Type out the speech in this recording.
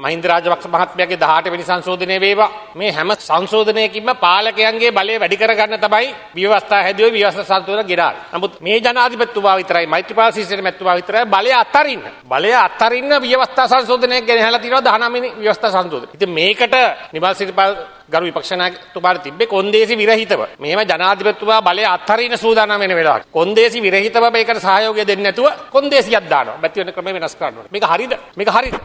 මහින්ද රාජපක්ෂ මහත්මයාගේ 18 වෙනි සංශෝධනය වේවා මේ හැම සංශෝධනයකින්ම පාලකයන්ගේ බලය වැඩි කරගන්න තමයි ව්‍යවස්ථා හැදුවේ ව්‍යවස්ථා සංශෝධන ගෙනාවේ. නමුත් මේ ජනාධිපතිතුමා විතරයි මෛත්‍රීපාල සිරිසේන මැතිතුමා විතරයි බලය අත්හරින්න. බලය අත්හරින්න ව්‍යවස්ථා සංශෝධනයක් ගෙනහැලා තියෙනවා 19 වෙනි ව්‍යවස්ථා සංශෝධනය. ඉතින් මේකට නිමල් සිරිපාල ගරු විපක්ෂ නායකතුමාට තිබ්බේ කොන්දේසි විරහිතව. මේව ජනාධිපතිතුමා බලය අත්හරින සූදානම් වෙන වෙලාවක. කොන්දේසි විරහිතව මේකට සහයෝගය දෙන්නේ නැතුව කොන්දේසියක් දානවා. බැති වෙන ක්‍රම වෙනස් කරනවා. මේක හරිද? මේක හරිද?